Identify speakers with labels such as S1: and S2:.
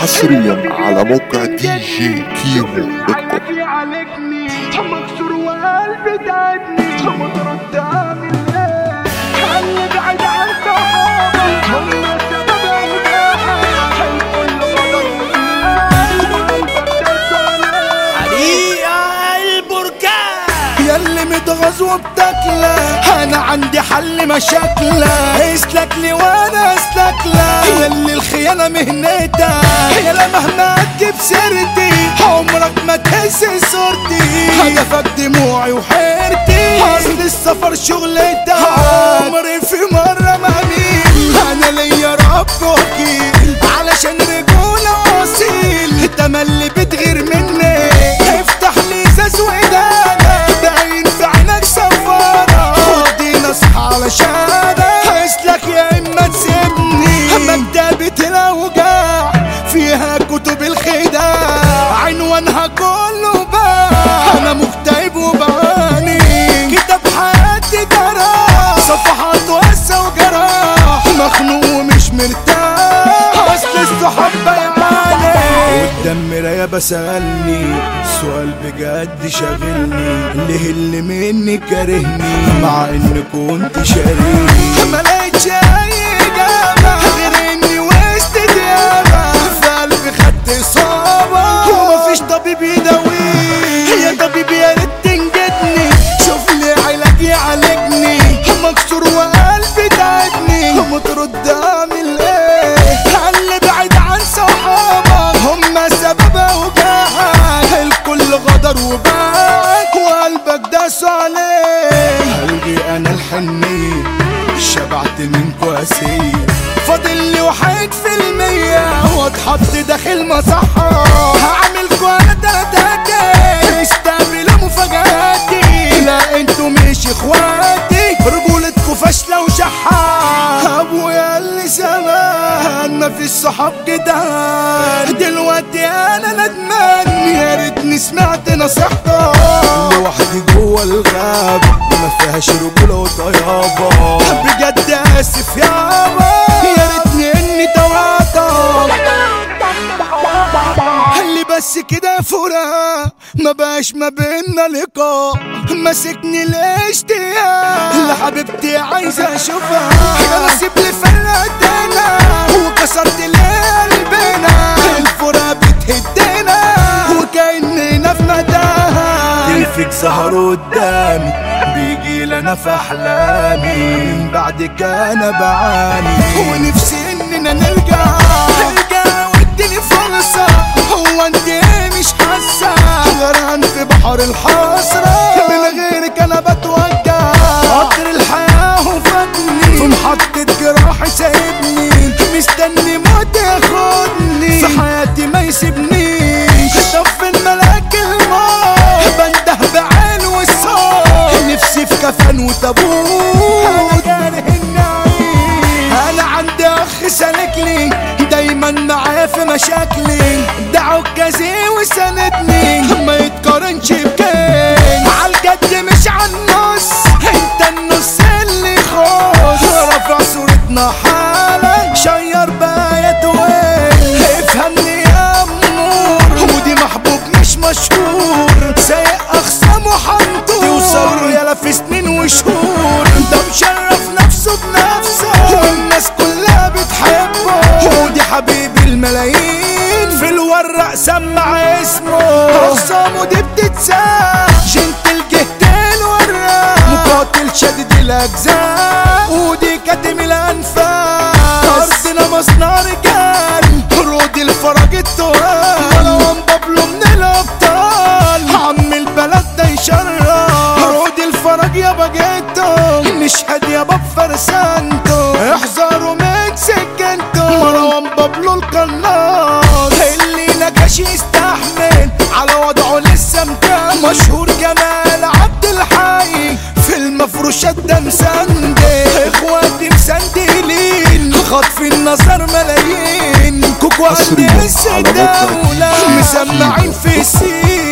S1: حصريا على موقع دي جي كيمو
S2: dot com. مكسور وقلبي تعبني ما ترد اعمل إيه خلي بعيد عن هم
S3: البركان.
S4: ياللي وبتاكله. أنا عندي حل مشاكله اسلك لي وأنا اسلك لا ياللي الخيانة مهنتك. يالا مهما تجيب سيرتي. عمرك ما تهز صورتي. هدفك دموعي وحيرتي. اصل السفر شغلتك. عمري في قدام مراية بسألني. سؤال بجد شاغلني. ليه اللي مني كارهني؟ مع إن كنت شاريني ما لقيتش أي إجابة غير إني وسط ديابة في قلبي خدت إصابة. ومفيش طبيب يداويني. يا طبيب يا ريت تنجدني. شوف لي علاج يعالجني. مكسور وقلبي تعبني. ما ترد وباعك وقلبك داس عليه. هلغي أنا الحنية شبعت من كواسية. فاضل لي واحد في المية واتحط داخل مصحة هعمل أنا تلاتاتي استقبلوا مفاجآتي. لا أنتوا مش اخواتي رجولتكوا فاشلة وشحة. أبويا اللي زمان ما فيش صحاب جدعان دلوقتي سمعت نصيحتك. لوحدي جوه الغاب ما فيهاش رجولة وطيابة. بجد آسف يابا يا ريتني إني توعدك. اللي بس كده فراق ما بقاش ما بينا لقاء. ماسكني الاشتياق لحبيبتي عايزة أشوفها. يا نصيب اللي فرقتنا قدامي بيجي لنا في أحلامي. من بعدك أنا بعاني. ونفسي إننا نرجع. نرجع واديني فرصة. هو انت مش حاسة. غرقان في بحر الحسرة. من غيرك أنا بتوجع. قطر الحياة وفاتني. في محطة كفن وتابوت أنا كاره النعيم أنا عندي أخ سالكلي دايما معايا في مشاكلي. ده عكازي وساندني ما يتقارنش بكين عالجد مش عالنص انت النص اللي خاص رافع صورتنا حالا الورق سمع اسمه. أخصامه دي بتتساع جنتل جهتين ورق مقاتل شديد الأجزاء. ودي كاتم الأنفاس. ارضنا مصنع رجال رود الفرج التقال مروان بابلو من الأبطال. عم البلد ده يشرف رود الفرج يا باجيتو نشهد يا باب فرسانتو احذروا من سكنتو مروان بابلو القناص على وضعه لسه مكان مشهور جمال عبد الحي. في المفروشات ده مسندل إخواتي مسندلين خاطفين النظر ملايين. كوكو عندي
S1: حصرياً
S4: لسه
S1: على موقع
S4: دولة
S1: دي جي
S4: مسمعين في. السين